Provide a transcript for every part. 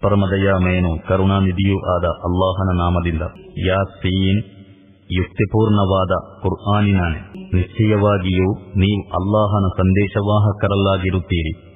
ಪರಮದಯಾಮಯನು ಕರುಣಾನಿಧಿಯೂ ಆದ ಅಲ್ಲಾಹನ ನಾಮದಿಂದ ಯಾಸೀನ್ ಯುಕ್ತಿಪೂರ್ಣವಾದ ಕುರ್ಆನಿನಾನೆ. ನಿಶ್ಚಯವಾಗಿಯೂ ನೀವು ಅಲ್ಲಾಹನ ಸಂದೇಶವಾಹಕರಲ್ಲಾಗಿರುತ್ತೀರಿ.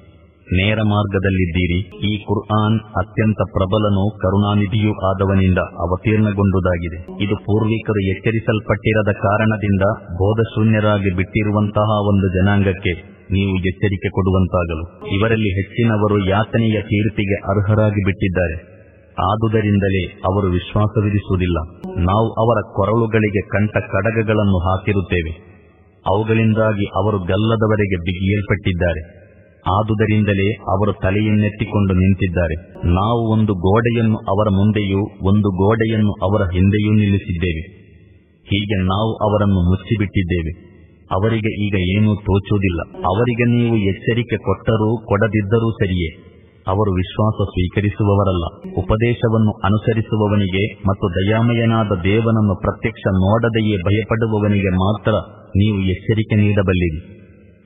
ನೇರ ಮಾರ್ಗದಲ್ಲಿದ್ದೀರಿ. ಈ ಕುರ್ಆನ್ ಅತ್ಯಂತ ಪ್ರಬಲನು ಕರುಣಾನಿಧಿಯೂ ಆದವನಿಂದ ಅವತೀರ್ಣಗೊಂಡುದಾಗಿದೆ. ಇದು ಪೂರ್ವಿಕರು ಎಚ್ಚರಿಸಲ್ಪಟ್ಟಿರದ ಕಾರಣದಿಂದ ಬೋಧಶೂನ್ಯರಾಗಿ ಬಿಟ್ಟಿರುವಂತಹ ಒಂದು ಜನಾಂಗಕ್ಕೆ ನೀವು ಎಚ್ಚರಿಕೆ ಕೊಡುವಂತಾಗಲು. ಇವರಲ್ಲಿ ಹೆಚ್ಚಿನವರು ಯಾತನೆಯ ತೀರ್ಪಿಗೆ ಅರ್ಹರಾಗಿ ಬಿಟ್ಟಿದ್ದಾರೆ. ಆದುದರಿಂದಲೇ ಅವರು ವಿಶ್ವಾಸವಿರಿಸುವುದಿಲ್ಲ. ನಾವು ಅವರ ಕೊರಳುಗಳಿಗೆ ಕಂಠ ಕಡಗಗಳನ್ನು ಹಾಕಿರುತ್ತೇವೆ. ಅವುಗಳಿಂದಾಗಿ ಅವರು ಗಲ್ಲದವರೆಗೆ ಬಿಗಿಯಲ್ಪಟ್ಟಿದ್ದಾರೆ. ಆದುದರಿಂದಲೇ ಅವರು ತಲೆಯನ್ನೆತ್ತಿಕೊಂಡು ನಿಂತಿದ್ದಾರೆ. ನಾವು ಒಂದು ಗೋಡೆಯನ್ನು ಅವರ ಮುಂದೆಯೂ ಒಂದು ಗೋಡೆಯನ್ನು ಅವರ ಹಿಂದೆಯೂ ನಿಲ್ಲಿಸಿದ್ದೇವೆ. ಹೀಗೆ ನಾವು ಅವರನ್ನು ಮುಚ್ಚಿಬಿಟ್ಟಿದ್ದೇವೆ. ಅವರಿಗೆ ಈಗ ಏನೂ ತೋಚುವುದಿಲ್ಲ. ಅವರಿಗೆ ನೀವು ಎಚ್ಚರಿಕೆ ಕೊಟ್ಟರೂ ಕೊಡದಿದ್ದರೂ ಸರಿಯೇ. ಅವರು ವಿಶ್ವಾಸ ಸ್ವೀಕರಿಸುವವರಲ್ಲ. ಉಪದೇಶವನ್ನು ಅನುಸರಿಸುವವನಿಗೆ ಮತ್ತು ದಯಾಮಯನಾದ ದೇವನನ್ನು ಪ್ರತ್ಯಕ್ಷ ನೋಡದೆಯೇ ಭಯಪಡುವವನಿಗೆ ಮಾತ್ರ ನೀವು ಎಚ್ಚರಿಕೆ ನೀಡಬಲ್ಲಿರಿ.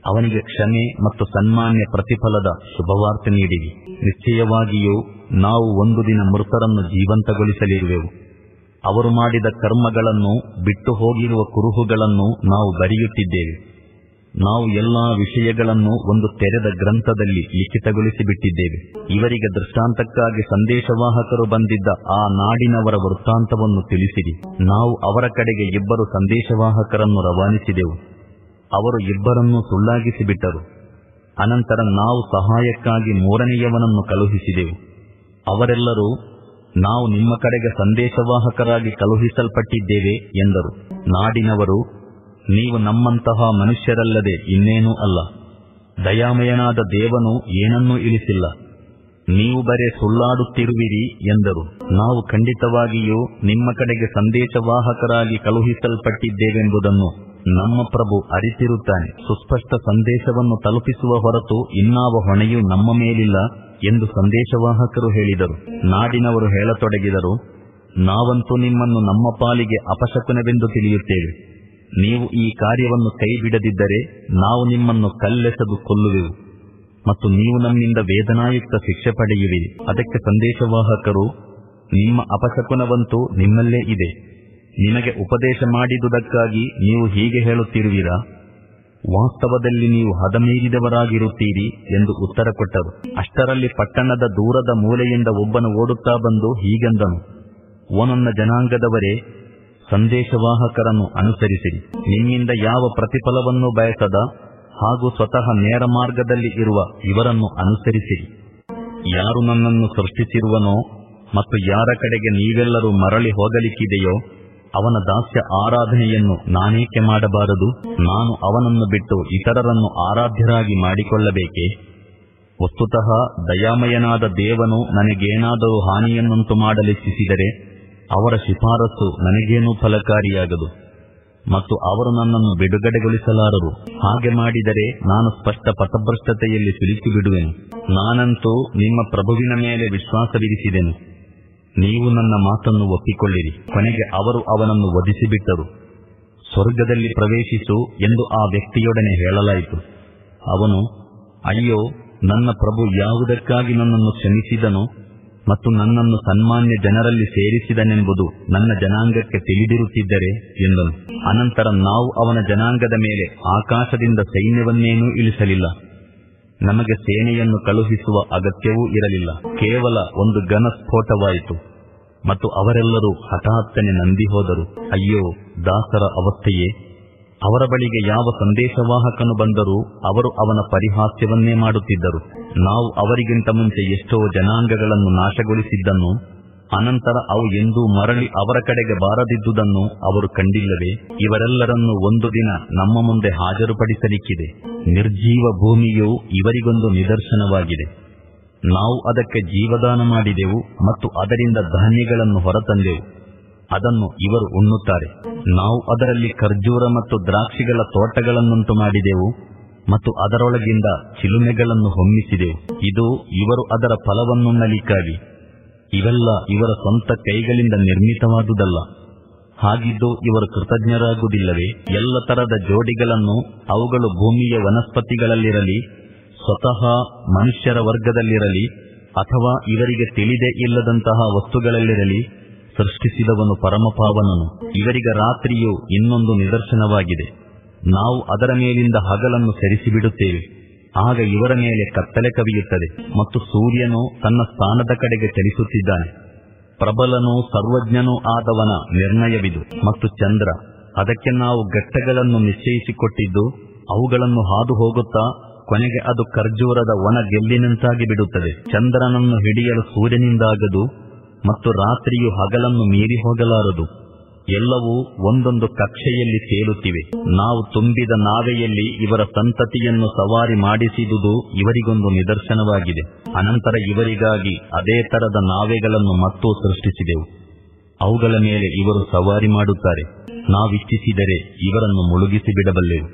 ಅವನಿಗೆ ಕ್ಷಮೆ ಮತ್ತು ಸನ್ಮಾನ್ಯ ಪ್ರತಿಫಲದ ಶುಭವಾರ್ತೆ ನೀಡಿರಿ. ನಿಶ್ಚಯವಾಗಿಯೂ ನಾವು ಒಂದು ದಿನ ಮೃತರನ್ನು ಜೀವಂತಗೊಳಿಸಲಿರುವೆವು. ಅವರು ಮಾಡಿದ ಕರ್ಮಗಳನ್ನು ಬಿಟ್ಟು ಹೋಗಿರುವ ಕುರುಹುಗಳನ್ನು ನಾವು ಬರೆಯುತ್ತಿದ್ದೇವೆ. ನಾವು ಎಲ್ಲಾ ವಿಷಯಗಳನ್ನು ಒಂದು ತೆರೆದ ಗ್ರಂಥದಲ್ಲಿ ಲಿಖಿತಗೊಳಿಸಿಬಿಟ್ಟಿದ್ದೇವೆ. ಇವರಿಗೆ ದೃಷ್ಟಾಂತಕ್ಕಾಗಿ ಸಂದೇಶವಾಹಕರು ಬಂದಿದ್ದ ಆ ನಾಡಿನವರ ವೃತ್ತಾಂತವನ್ನು ತಿಳಿಸಿರಿ. ನಾವು ಅವರ ಕಡೆಗೆ ಇಬ್ಬರು ಸಂದೇಶವಾಹಕರನ್ನು ರವಾನಿಸಿದೆವು. ಅವರು ಇಬ್ಬರನ್ನು ಸುಳ್ಳಾಗಿಸಿಬಿಟ್ಟರು. ಅನಂತರ ನಾವು ಸಹಾಯಕ್ಕಾಗಿ ಮೂರನೆಯವನನ್ನು ಕಳುಹಿಸಿದೆವು. ಅವರೆಲ್ಲರೂ ನಾವು ನಿಮ್ಮ ಕಡೆಗೆ ಸಂದೇಶವಾಹಕರಾಗಿ ಕಳುಹಿಸಲ್ಪಟ್ಟಿದ್ದೇವೆ ಎಂದರು. ನಾಡಿನವರು, ನೀವು ನಮ್ಮಂತಹ ಮನುಷ್ಯರಲ್ಲದೆ ಇನ್ನೇನೂ ಅಲ್ಲ. ದಯಾಮಯನಾದ ದೇವನು ಏನನ್ನೂ ಇಳಿಸಿಲ್ಲ. ನೀವು ಬರೇ ಸುಳ್ಳಾಡುತ್ತಿರುವಿರಿ ಎಂದರು. ನಾವು ಖಂಡಿತವಾಗಿಯೂ ನಿಮ್ಮ ಕಡೆಗೆ ಸಂದೇಶವಾಹಕರಾಗಿ ಕಳುಹಿಸಲ್ಪಟ್ಟಿದ್ದೇವೆಂಬುದನ್ನು ನಮ್ಮ ಪ್ರಭು ಅರಿತಿರುತ್ತಾನೆ. ಸುಸ್ಪಷ್ಟ ಸಂದೇಶವನ್ನು ತಲುಪಿಸುವ ಹೊರತು ಇನ್ನಾವ ಹೊಣೆಯೂ ನಮ್ಮ ಮೇಲಿಲ್ಲ ಎಂದು ಸಂದೇಶವಾಹಕರು ಹೇಳಿದರು. ನಾಡಿನವರು ಹೇಳತೊಡಗಿದರು, ನಾವಂತೂ ನಿಮ್ಮನ್ನು ನಮ್ಮ ಪಾಲಿಗೆ ಅಪಶಕುನವೆಂದು ತಿಳಿಯುತ್ತೇವೆ. ನೀವು ಈ ಕಾರ್ಯವನ್ನು ಕೈ ಬಿಡದಿದ್ದರೆ ನಾವು ನಿಮ್ಮನ್ನು ಕಲ್ಲೆಸೆದು ಕೊಲ್ಲುವೆವು. ಮತ್ತು ನೀವು ನಮ್ಮಿಂದ ವೇದನಾಯುಕ್ತ ಶಿಕ್ಷೆ ಪಡೆಯುವಿರಿ. ಅದಕ್ಕೆ ಸಂದೇಶವಾಹಕರು, ನಿಮ್ಮ ಅಪಶಕುನವಂತೂ ನಿಮ್ಮಲ್ಲೇ ಇದೆ. ನಿಮಗೆ ಉಪದೇಶ ಮಾಡಿದುದಕ್ಕಾಗಿ ನೀವು ಹೀಗೆ ಹೇಳುತ್ತಿರುವಿರಾ? ವಾಸ್ತವದಲ್ಲಿ ನೀವು ಹದಮೀರಿದವರಾಗಿರುತ್ತೀರಿ ಎಂದು ಉತ್ತರ ಕೊಟ್ಟರು. ಅಷ್ಟರಲ್ಲಿ ಪಟ್ಟಣದ ದೂರದ ಮೂಲೆಯಿಂದ ಒಬ್ಬನು ಓಡುತ್ತಾ ಬಂದು ಹೀಗೆಂದನು. ಓ ನನ್ನ ಜನಾಂಗದವರೇ, ಸಂದೇಶವಾಹಕರನ್ನು ಅನುಸರಿಸಿರಿ. ನಿಮ್ಮಿಂದ ಯಾವ ಪ್ರತಿಫಲವನ್ನು ಬಯಸದ ಹಾಗೂ ಸ್ವತಃ ನೇರ ಮಾರ್ಗದಲ್ಲಿ ಇರುವ ಇವರನ್ನು ಅನುಸರಿಸಿರಿ. ಯಾರು ನನ್ನನ್ನು ಸೃಷ್ಟಿಸಿರುವನೋ ಮತ್ತು ಯಾರ ಕಡೆಗೆ ನೀವೆಲ್ಲರೂ ಮರಳಿ ಹೋಗಲಿಕ್ಕಿದೆಯೋ ಅವನ ದಾಸ್ಯ ಆರಾಧನೆಯನ್ನು ನಾನೇಕೆ ಮಾಡಬಾರದು? ನಾನು ಅವನನ್ನು ಬಿಟ್ಟು ಇತರರನ್ನು ಆರಾಧ್ಯರಾಗಿ ಮಾಡಿಕೊಳ್ಳಬೇಕೆ? ವಸ್ತುತಃ ದಯಾಮಯನಾದ ದೇವನು ನನಗೇನಾದರೂ ಹಾನಿಯನ್ನುಂಟು ಮಾಡಲಿಚ್ಛಿಸಿದರೆ ಅವರ ಶಿಫಾರಸು ನನಗೇನೂ ಫಲಕಾರಿಯಾಗದು. ಮತ್ತು ಅವರು ನನ್ನನ್ನು ಬಿಡುಗಡೆಗೊಳಿಸಲಾರರು. ಹಾಗೆ ಮಾಡಿದರೆ ನಾನು ಸ್ಪಷ್ಟ ಪಥಭ್ರಷ್ಟತೆಯಲ್ಲಿ ಸಿಲುಕಿಬಿಡುವೆನು. ನಾನಂತೂ ನಿಮ್ಮ ಪ್ರಭುವಿನ ಮೇಲೆ ವಿಶ್ವಾಸವಿರಿಸಿದೆನು. ನೀವು ನನ್ನ ಮಾತನ್ನು ಒಪ್ಪಿಕೊಳ್ಳಿರಿ. ಕೊನೆಗೆ ಅವರು ಅವನನ್ನು ವಧಿಸಿಬಿಟ್ಟರು. ಸ್ವರ್ಗದಲ್ಲಿ ಪ್ರವೇಶಿಸು ಎಂದು ಆ ವ್ಯಕ್ತಿಯೊಡನೆ ಹೇಳಲಾಯಿತು. ಅವನು, ಅಯ್ಯೋ, ನನ್ನ ಪ್ರಭು ಯಾವುದಕ್ಕಾಗಿ ನನ್ನನ್ನು ಕ್ಷಮಿಸಿದನು ಮತ್ತು ನನ್ನನ್ನು ಸನ್ಮಾನ್ಯ ಜನರಲ್ಲಿ ಸೇರಿಸಿದನೆಂಬುದು ನನ್ನ ಜನಾಂಗಕ್ಕೆ ತಿಳಿದಿರುತ್ತಿದ್ದರೆ ಎಂದನು. ಅನಂತರ ನಾವು ಅವನ ಜನಾಂಗದ ಮೇಲೆ ಆಕಾಶದಿಂದ ಸೈನ್ಯವನ್ನೇನೂ ಇಳಿಸಲಿಲ್ಲ. ನಮಗೆ ಸೇನೆಯನ್ನು ಕಳುಹಿಸುವ ಅಗತ್ಯವೂ ಇರಲಿಲ್ಲ. ಕೇವಲ ಒಂದು ಘನ ಸ್ಫೋಟವಾಯಿತು ಮತ್ತು ಅವರೆಲ್ಲರೂ ಹಠಾತ್ತನೆ ನಂದಿ ಹೋದರು ಅಯ್ಯೋ, ದಾಸರ ಅವಸ್ಥೆಯೇ. ಅವರ ಬಳಿಗೆ ಯಾವ ಸಂದೇಶವಾಹಕನು ಬಂದರೂ ಅವರು ಅವನ ಪರಿಹಾಸ್ಯವನ್ನೇ ಮಾಡುತ್ತಿದ್ದರು. ನಾವು ಅವರಿಗಿಂತ ಮುಂಚೆ ಎಷ್ಟೋ ಜನಾಂಗಗಳನ್ನು ನಾಶಗೊಳಿಸಿದ್ದನ್ನು ಅನಂತರ ಅವು ಎಂದೂ ಮರಳಿ ಅವರ ಕಡೆಗೆ ಬಾರದಿದ್ದುದನ್ನು ಅವರು ಕಂಡಿಲ್ಲವೇ? ಇವರೆಲ್ಲರನ್ನು ಒಂದು ದಿನ ನಮ್ಮ ಮುಂದೆ ಹಾಜರುಪಡಿಸಲಿಕ್ಕಿದೆ. ನಿರ್ಜೀವ ಭೂಮಿಯು ಇವರಿಗೊಂದು ನಿದರ್ಶನವಾಗಿದೆ. ನಾವು ಅದಕ್ಕೆ ಜೀವದಾನ ಮಾಡಿದೆವು ಮತ್ತು ಅದರಿಂದ ಧಾನ್ಯಗಳನ್ನು ಹೊರತಂದೆವು. ಅದನ್ನು ಇವರು ಉಣ್ಣುತ್ತಾರೆ. ನಾವು ಅದರಲ್ಲಿ ಖರ್ಜೂರ ಮತ್ತು ದ್ರಾಕ್ಷಿಗಳ ತೋಟಗಳನ್ನುಂಟು ಮಾಡಿದೆವು ಮತ್ತು ಅದರೊಳಗಿಂದ ಚಿಲುಮೆಗಳನ್ನು ಹೊಮ್ಮಿಸಿದೆವು. ಇದು ಇವರು ಅದರ ಫಲವನ್ನುಣ್ಣಲಿಕ್ಕಾಗಿ. ಇವೆಲ್ಲ ಇವರ ಸ್ವಂತ ಕೈಗಳಿಂದ ನಿರ್ಮಿತವಾದುದಲ್ಲ. ಹಾಗಿದ್ದು ಇವರು ಕೃತಜ್ಞರಾಗುವುದಿಲ್ಲವೇ? ಎಲ್ಲ ತರದ ಜೋಡಿಗಳನ್ನು ಅವುಗಳು ಭೂಮಿಯ ವನಸ್ಪತಿಗಳಲ್ಲಿರಲಿ, ಸ್ವತಃ ಮನುಷ್ಯರ ವರ್ಗದಲ್ಲಿರಲಿ, ಅಥವಾ ಇವರಿಗೆ ತಿಳಿದೇ ಇಲ್ಲದಂತಹ ವಸ್ತುಗಳಲ್ಲಿರಲಿ ಸೃಷ್ಟಿಸಿದವನು ಪರಮಪಾವನನು. ಇವರಿಗೆ ರಾತ್ರಿಯು ಇನ್ನೊಂದು ನಿದರ್ಶನವಾಗಿದೆ. ನಾವು ಅದರ ಮೇಲಿಂದ ಹಗಲನ್ನು ಸರಿಸಿಬಿಡುತ್ತೇವೆ. ಆಗ ಇವರ ಮೇಲೆ ಕತ್ತಲೆ ಕವಿಯುತ್ತದೆ ಮತ್ತು ಸೂರ್ಯನು ತನ್ನ ಸ್ಥಾನದ ಕಡೆಗೆ ಚಲಿಸುತ್ತಿದ್ದಾನೆ. ಪ್ರಬಲನೂ ಸರ್ವಜ್ಞನೂ ಆದವನ ನಿರ್ಣಯವಿದು ಮತ್ತು ಚಂದ್ರ, ಅದಕ್ಕೆ ನಾವು ಘಟ್ಟಗಳನ್ನು ನಿಶ್ಚಯಿಸಿಕೊಟ್ಟಿದ್ದು, ಅವುಗಳನ್ನು ಹಾದು ಹೋಗುತ್ತಾ ಕೊನೆಗೆ ಅದು ಖರ್ಜೂರದ ಒಣ ಗೆಲ್ಲಿನಂತಾಗಿ ಬಿಡುತ್ತದೆ. ಚಂದ್ರನನ್ನು ಹಿಡಿಯಲು ಸೂರ್ಯನಿಂದಾಗದು ಮತ್ತು ರಾತ್ರಿಯು ಹಗಲನ್ನು ಮೀರಿ ಹೋಗಲಾರದು. ಎಲ್ಲವೂ ಒಂದೊಂದು ಕಕ್ಷೆಯಲ್ಲಿ ತೇಲುತ್ತಿವೆ. ನಾವು ತುಂಬಿದ ನಾವೆಯಲ್ಲಿ ಇವರ ಸಂತತಿಯನ್ನು ಸವಾರಿ ಮಾಡಿಸಿದುದು ಇವರಿಗೊಂದು ನಿದರ್ಶನವಾಗಿದೆ. ಅನಂತರ ಇವರಿಗಾಗಿ ಅದೇ ತರದ ನಾವೆಗಳನ್ನು ಮತ್ತೂ ಸೃಷ್ಟಿಸಿದೆವು. ಅವುಗಳ ಮೇಲೆ ಇವರು ಸವಾರಿ ಮಾಡುತ್ತಾರೆ. ನಾವಿಚ್ಛಿಸಿದರೆ ಇವರನ್ನು ಮುಳುಗಿಸಿ ಬಿಡಬಲ್ಲೆವು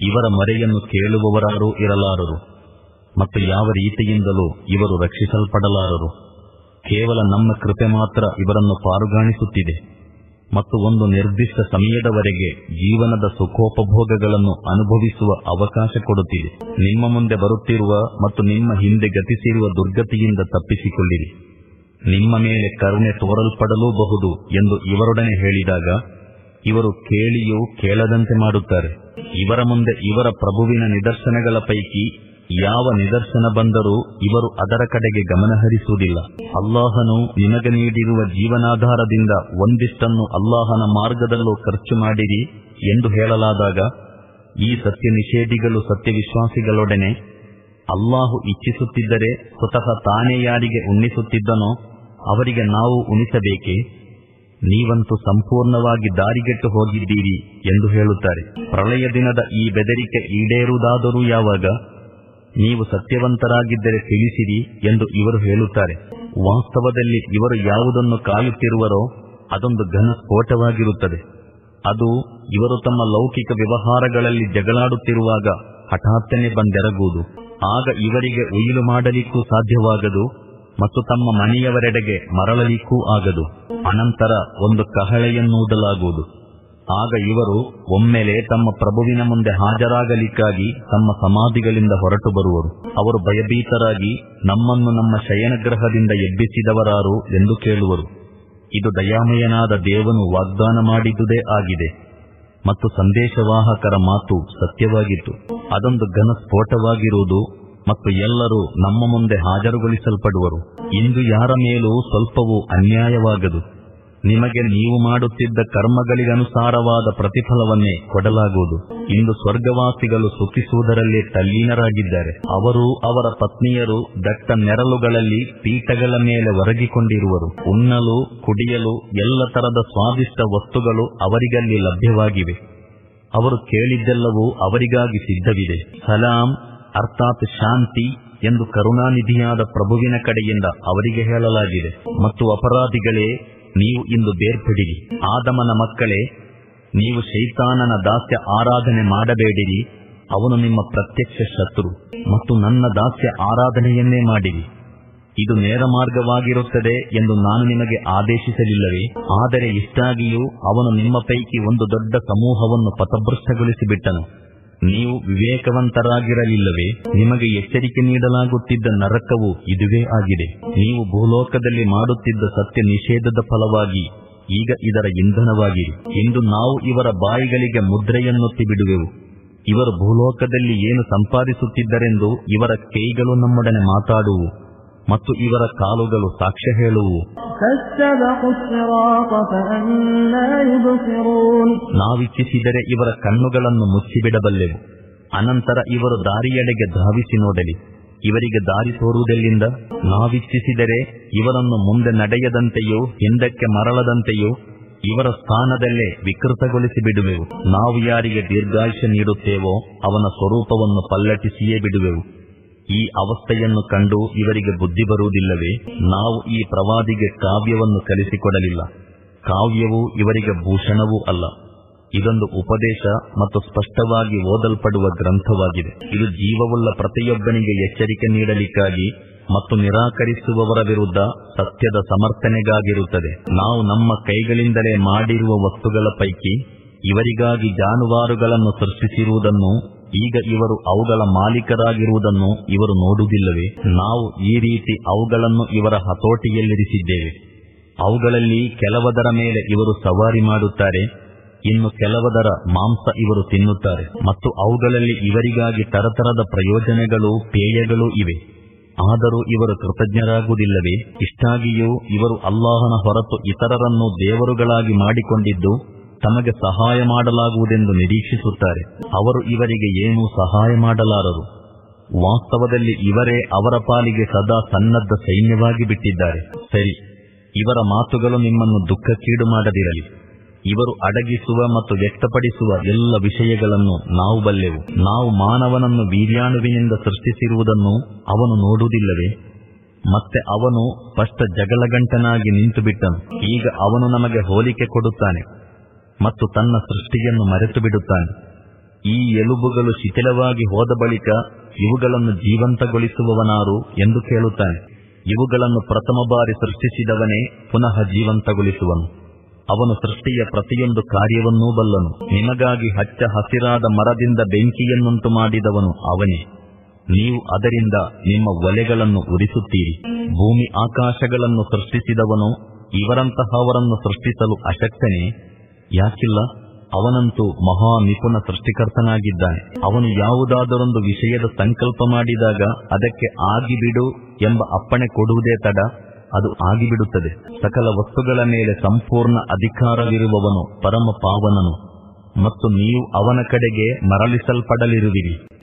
ಇವರ ಮರೆಯನ್ನು ಕೇಳುವವರಾರೂ ಇರಲಾರರು. ಮತ್ತು ಯಾವ ರೀತಿಯಿಂದಲೂ ಇವರು ರಕ್ಷಿಸಲ್ಪಡಲಾರರು. ಕೇವಲ ನಮ್ಮ ಕೃಪೆ ಮಾತ್ರ ಇವರನ್ನು ಪಾರುಗಾಣಿಸುತ್ತಿದೆ. ಮತ್ತು ಒಂದು ನಿರ್ದಿಷ್ಟ ಸಮಯದವರೆಗೆ ಜೀವನದ ಸುಖೋಪಭೋಗಗಳನ್ನು ಅನುಭವಿಸುವ ಅವಕಾಶ ಕೊಡುತ್ತಿದೆ ನಿಮ್ಮ ಮುಂದೆ ಬರುತ್ತಿರುವ ಮತ್ತು ನಿಮ್ಮ ಹಿಂದೆ ಗತಿಸಿರುವ ದುರ್ಗತಿಯಿಂದ ತಪ್ಪಿಸಿಕೊಳ್ಳಿರಿ. ನಿಮ್ಮ ಮೇಲೆ ಕರುಣೆ ತೋರಲ್ಪಡಲೂಬಹುದು ಎಂದು ಇವರೊಡನೆ ಹೇಳಿದಾಗ, ಇವರು ಕೇಳಿಯೂ ಕೇಳದಂತೆ ಮಾಡುತ್ತಾರೆ. ಇವರ ಮುಂದೆ ಇವರ ಪ್ರಭುವಿನ ನಿದರ್ಶನಗಳ ಪೈಕಿ ಯಾವ ನಿದರ್ಶನ ಬಂದರೂ ಇವರು ಅದರ ಕಡೆಗೆ ಗಮನಹರಿಸುವುದಿಲ್ಲ ಅಲ್ಲಾಹನು ನಿಮಗೆ ನೀಡಿರುವ ಜೀವನಾಧಾರದಿಂದ ಒಂದಿಷ್ಟನ್ನು ಅಲ್ಲಾಹನ ಮಾರ್ಗದಲ್ಲೂ ಖರ್ಚು ಮಾಡಿರಿ ಎಂದು ಹೇಳಲಾದಾಗ, ಈ ಸತ್ಯ ನಿಷೇಧಿಗಳು ಸತ್ಯವಿಶ್ವಾಸಿಗಳೊಡನೆ ಅಲ್ಲಾಹು ಇಚ್ಛಿಸುತ್ತಿದ್ದರೆ ಸ್ವತಃ ತಾನೇ ಯಾರಿಗೆ ಉಣ್ಣಿಸುತ್ತಿದ್ದನೋ ಅವರಿಗೆ ನಾವು ಉಣಿಸಬೇಕೇ ನೀವಂತೂ ಸಂಪೂರ್ಣವಾಗಿ ದಾರಿಗೆಟ್ಟು ಹೋಗಿದ್ದೀರಿ ಎಂದು ಹೇಳುತ್ತಾರೆ. ಪ್ರಳಯ ದಿನದ ಈ ಬೆದರಿಕೆ ಈಡೇರುವುದಾದರೂ ಯಾವಾಗ? ನೀವು ಸತ್ಯವಂತರಾಗಿದ್ದರೆ ತಿಳಿಸಿರಿ ಎಂದು ಇವರು ಹೇಳುತ್ತಾರೆ. ವಾಸ್ತವದಲ್ಲಿ ಇವರು ಯಾವುದನ್ನು ಕಾಯುತ್ತಿರುವರೋ ಅದೊಂದು ಘನ ಸ್ಫೋಟವಾಗಿರುತ್ತದೆ ಅದು ಇವರು ತಮ್ಮ ಲೌಕಿಕ ವ್ಯವಹಾರಗಳಲ್ಲಿ ಜಗಳಾಡುತ್ತಿರುವಾಗ ಹಠಾತ್ತನೆ ಬಂದೆರಗುವುದು. ಆಗ ಇವರಿಗೆ ಉಯಿಲು ಮಾಡಲಿಕ್ಕೂ ಸಾಧ್ಯವಾಗದು ಮತ್ತು ತಮ್ಮ ಮನೆಯವರೆಡೆಗೆ ಮರಳಲಿಕ್ಕೂ ಆಗದು. ಅನಂತರ ಒಂದು ಕಹಳೆಯನ್ನೂದಲಾಗುವುದು ಆಗ ಇವರು ಒಮ್ಮೆಲೆ ತಮ್ಮ ಪ್ರಭುವಿನ ಮುಂದೆ ಹಾಜರಾಗಲಿಕ್ಕಾಗಿ ತಮ್ಮ ಸಮಾಧಿಗಳಿಂದ ಹೊರಟು ಬರುವರು. ಅವರು ಭಯಭೀತರಾಗಿ ನಮ್ಮನ್ನು ನಮ್ಮ ಶಯನಗ್ರಹದಿಂದ ಎಬ್ಬಿಸಿದವರಾರು ಎಂದು ಕೇಳುವರು. ಇದು ದಯಾಮಯನಾದ ದೇವನು ವಾಗ್ದಾನ ಮಾಡಿದ್ದುದೇ ಆಗಿದೆ. ಮತ್ತು ಸಂದೇಶವಾಹಕರ ಮಾತು ಸತ್ಯವಾಗಿತ್ತು. ಅದೊಂದು ಘನ ಸ್ಫೋಟವಾಗಿರುವುದು ಮತ್ತು ಎಲ್ಲರೂ ನಮ್ಮ ಮುಂದೆ ಹಾಜರುಗೊಳಿಸಲ್ಪಡುವರು. ಇಂದು ಯಾರ ಮೇಲೂ ಸ್ವಲ್ಪವೂ ಅನ್ಯಾಯವಾಗದು. ನಿಮಗೆ ನೀವು ಮಾಡುತ್ತಿದ್ದ ಕರ್ಮಗಳಿಗನುಸಾರವಾದ ಪ್ರತಿಫಲವನ್ನೇ ಕೊಡಲಾಗುವುದು. ಇಂದು ಸ್ವರ್ಗವಾಸಿಗಳು ಸುಖಿಸುವುದರಲ್ಲಿ ತಲ್ಲೀನರಾಗಿದ್ದಾರೆ. ಅವರು ಅವರ ಪತ್ನಿಯರು ದಟ್ಟ ನೆರಳುಗಳಲ್ಲಿ ಪೀಠಗಳ ಮೇಲೆ ಒರಗಿಕೊಂಡಿರುವರು. ಉಣ್ಣಲು, ಕುಡಿಯಲು, ಎಲ್ಲ ತರದ ಸ್ವಾದಿಷ್ಟ ವಸ್ತುಗಳು ಅವರಿಗಲ್ಲಿ ಲಭ್ಯವಾಗಿವೆ. ಅವರು ಕೇಳಿದ್ದೆಲ್ಲವೂ ಅವರಿಗಾಗಿ ಸಿದ್ಧವಿದೆ. ಸಲಾಂ, ಅರ್ಥಾತ್ ಶಾಂತಿ ಎಂದು ಕರುಣಾನಿಧಿಯಾದ ಪ್ರಭುವಿನ ಕಡೆಯಿಂದ ಅವರಿಗೆ ಹೇಳಲಾಗಿದೆ. ಮತ್ತು ಅಪರಾಧಿಗಳೇ ನೀವು ಇಂದು ಬೇರ್ಪಡಿರಿ. ಆದಮನ ಮಕ್ಕಳೇ, ನೀವು ಶೈತಾನನ ದಾಸ್ಯ ಆರಾಧನೆ ಮಾಡಬೇಡಿರಿ. ಅವನು ನಿಮ್ಮ ಪ್ರತ್ಯಕ್ಷ ಶತ್ರು ಮತ್ತು ನನ್ನ ದಾಸ್ಯ ಆರಾಧನೆಯನ್ನೇ ಮಾಡಿರಿ. ಇದು ನೇರ ಮಾರ್ಗವಾಗಿರುತ್ತದೆ ಎಂದು ನಾನು ನಿಮಗೆ ಆದೇಶಿಸಲಿಲ್ಲವೇ? ಆದರೆ ಇಷ್ಟಾಗಿಯೂ ಅವನು ನಿಮ್ಮ ಪೈಕಿ ಒಂದು ದೊಡ್ಡ ಸಮೂಹವನ್ನು ಪಥಭ್ರಷ್ಟಗೊಳಿಸಿಬಿಟ್ಟನು. ನೀವು ವಿವೇಕವಂತರಾಗಿರಲಿಲ್ಲವೇ? ನಿಮಗೆ ಎಚ್ಚರಿಕೆ ನೀಡಲಾಗುತ್ತಿದ್ದ ನರಕವು ಇದುವೇ ಆಗಿದೆ. ನೀವು ಭೂಲೋಕದಲ್ಲಿ ಮಾಡುತ್ತಿದ್ದ ಸತ್ಯ ನಿಷೇಧದ ಫಲವಾಗಿ ಈಗ ಇದರ ಇಂಧನವಾಗಿರಿ ಇಂದು ನಾವು ಇವರ ಬಾಯಿಗಳಿಗೆ ಮುದ್ರೆಯನ್ನೊತ್ತಿ ಬಿಡುವೆವು ಇವರು ಭೂಲೋಕದಲ್ಲಿ ಏನು ಸಂಪಾದಿಸುತ್ತಿದ್ದರೆಂದು ಇವರ ಕೈಗಳು ನಮ್ಮೊಡನೆ ಮಾತಾಡುವು. ಮತ್ತು ಇವರ ಕಾಲುಗಳು ಸಾಕ್ಷ್ಯ ಹೇಳುವು. ನಾವಿಚ್ಛಿಸಿದರೆ ಇವರ ಕಣ್ಣುಗಳನ್ನು ಮುಚ್ಚಿಬಿಡಬಲ್ಲೆವು. ಅನಂತರ ಇವರು ದಾರಿಯೆಡೆಗೆ ಧಾವಿಸಿ ನೋಡಲಿ. ಇವರಿಗೆ ದಾರಿ ತೋರುವುದೆಲ್ಲಿಂದ? ನಾವಿಚ್ಛಿಸಿದರೆ ಇವರನ್ನು ಮುಂದೆ ನಡೆಯದಂತೆಯೋ, ಹಿಂದಕ್ಕೆ ಮರಳದಂತೆಯೋ, ಇವರ ಸ್ಥಾನದಲ್ಲೇ ವಿಕೃತಗೊಳಿಸಿ ಬಿಡುವೆವು. ನಾವು ಯಾರಿಗೆ ದೀರ್ಘಾಯುಷ್ಯ ನೀಡುತ್ತೇವೋ, ಅವನ ಸ್ವರೂಪವನ್ನು ಪಲ್ಲಟಿಸಿಯೇ ಬಿಡುವೆವು. ಈ ಅವಸ್ಥೆಯನ್ನು ಕಂಡು ಇವರಿಗೆ ಬುದ್ಧಿ ಬರುವುದಿಲ್ಲವೇ? ನಾವು ಈ ಪ್ರವಾದಿಗೆ ಕಾವ್ಯವನ್ನು ಕಲಿಸಿಕೊಡಲಿಲ್ಲ. ಕಾವ್ಯವು ಇವರಿಗೆ ಭೂಷಣವೂ ಅಲ್ಲ. ಇದೊಂದು ಉಪದೇಶ ಮತ್ತು ಸ್ಪಷ್ಟವಾಗಿ ಓದಲ್ಪಡುವ ಗ್ರಂಥವಾಗಿದೆ. ಇದು ಜೀವವುಳ್ಳ ಪ್ರತಿಯೊಬ್ಬನಿಗೆ ಎಚ್ಚರಿಕೆ ನೀಡಲಿಕ್ಕಾಗಿ ಮತ್ತು ನಿರಾಕರಿಸುವವರ ವಿರುದ್ಧ ಸತ್ಯದ ಸಮರ್ಥನೆಗಾಗಿರುತ್ತದೆ. ನಾವು ನಮ್ಮ ಕೈಗಳಿಂದಲೇ ಮಾಡಿರುವ ವಸ್ತುಗಳ ಪೈಕಿ ಇವರಿಗಾಗಿ ಜಾನುವಾರುಗಳನ್ನು ಸೃಷ್ಟಿಸಿರುವುದನ್ನು ಈಗ ಇವರು ಅವುಗಳ ಮಾಲೀಕರಾಗಿರುವುದನ್ನು ಇವರು ನೋಡುವುದಿಲ್ಲವೇ? ನಾವು ಈ ರೀತಿ ಅವುಗಳನ್ನು ಇವರ ಹತೋಟಿಯಲ್ಲಿರಿಸಿದ್ದೇವೆ. ಅವುಗಳಲ್ಲಿ ಕೆಲವದರ ಮೇಲೆ ಇವರು ಸವಾರಿ ಮಾಡುತ್ತಾರೆ, ಇನ್ನು ಕೆಲವದರ ಮಾಂಸ ಇವರು ತಿನ್ನುತ್ತಾರೆ. ಮತ್ತು ಅವುಗಳಲ್ಲಿ ಇವರಿಗಾಗಿ ತರತರದ ಪ್ರಯೋಜನಗಳು ಪೇಯಗಳು ಇವೆ. ಆದರೂ ಇವರು ಕೃತಜ್ಞರಾಗುವುದಿಲ್ಲವೇ? ಇಷ್ಟಾಗಿಯೂ ಇವರು ಅಲ್ಲಾಹನ ಹೊರತು ಇತರರನ್ನು ದೇವರುಗಳಾಗಿ ಮಾಡಿಕೊಂಡಿದ್ದು ತಮಗೆ ಸಹಾಯ ಮಾಡಲಾಗುವುದೆಂದು ನಿರೀಕ್ಷಿಸುತ್ತಾರೆ. ಅವರು ಇವರಿಗೆ ಏನೂ ಸಹಾಯ ಮಾಡಲಾರರು. ವಾಸ್ತವದಲ್ಲಿ ಇವರೇ ಅವರ ಪಾಲಿಗೆ ಸದಾ ಸನ್ನದ್ಧ ಸೈನ್ಯವಾಗಿ ಬಿಟ್ಟಿದ್ದಾರೆ. ಸರಿ, ಇವರ ಮಾತುಗಳು ನಿಮ್ಮನ್ನು ದುಃಖಕ್ಕೀಡು ಮಾಡದಿರಲಿ. ಇವರು ಅಡಗಿಸುವ ಮತ್ತು ವ್ಯಕ್ತಪಡಿಸುವ ಎಲ್ಲ ವಿಷಯಗಳನ್ನು ನಾವು ಬಲ್ಲೆವು. ನಾವು ಮಾನವನನ್ನು ವೀರ್ಯಾಣುವಿನಿಂದ ಸೃಷ್ಟಿಸಿರುವುದನ್ನು ಅವನು ನೋಡುವುದಿಲ್ಲವೇ? ಮತ್ತೆ ಅವನು ಸ್ಪಷ್ಟ ಜಗಳಗಂಟನಾಗಿ ನಿಂತುಬಿಟ್ಟನು. ಈಗ ಅವನು ನಮಗೆ ಹೋಲಿಕೆ ಕೊಡುತ್ತಾನೆ. ಮತ್ತು ತನ್ನ ಸೃಷ್ಟಿಯನ್ನು ಮರೆತು ಬಿಡುತ್ತಾನೆ ಈ ಎಲುಬುಗಳು ಶಿಥಿಲವಾಗಿ ಹೋದ ಬಳಿಕ ಇವುಗಳನ್ನು ಜೀವಂತಗೊಳಿಸುವವನಾರು ಎಂದು ಕೇಳುತ್ತಾನೆ. ಇವುಗಳನ್ನು ಪ್ರಥಮ ಬಾರಿ ಸೃಷ್ಟಿಸಿದವನೇ ಪುನಃ ಜೀವಂತಗೊಳಿಸುವನು. ಅವನು ಸೃಷ್ಟಿಯ ಪ್ರತಿಯೊಂದು ಕಾರ್ಯವನ್ನೂ ಬಲ್ಲನು. ನಿಮಗಾಗಿ ಹಚ್ಚ ಹಸಿರಾದ ಮರದಿಂದ ಬೆಂಕಿಯನ್ನುಂಟು ಮಾಡಿದವನು ಅವನೇ. ನೀವು ಅದರಿಂದ ನಿಮ್ಮ ಒಲೆಗಳನ್ನು ಉರಿಸುತ್ತೀರಿ. ಭೂಮಿ ಆಕಾಶಗಳನ್ನು ಸೃಷ್ಟಿಸಿದವನು ಇವರಂತಹವರನ್ನು ಸೃಷ್ಟಿಸಲು ಅಶಕ್ತನೇ. ಯಾಕಿಲ್ಲ? ಅವನಂತೂ ಮಹಾ ನಿಪುಣ ಸೃಷ್ಟಿಕರ್ತನಾಗಿದ್ದಾನೆ. ಅವನು ಯಾವುದಾದರೊಂದು ವಿಷಯದ ಸಂಕಲ್ಪ ಮಾಡಿದಾಗ ಅದಕ್ಕೆ ಆಗಿಬಿಡು ಎಂಬ ಅಪ್ಪಣೆ ಕೊಡುವುದೇ ತಡ, ಅದು ಆಗಿಬಿಡುತ್ತದೆ. ಸಕಲ ವಸ್ತುಗಳ ಮೇಲೆ ಸಂಪೂರ್ಣ ಅಧಿಕಾರವಿರುವವನು ಪರಮ ಪಾವನನು ಮತ್ತು ನೀವು ಅವನ ಕಡೆಗೆ ಮರಳಿಸಲ್ಪಡಲಿರುವಿರಿ.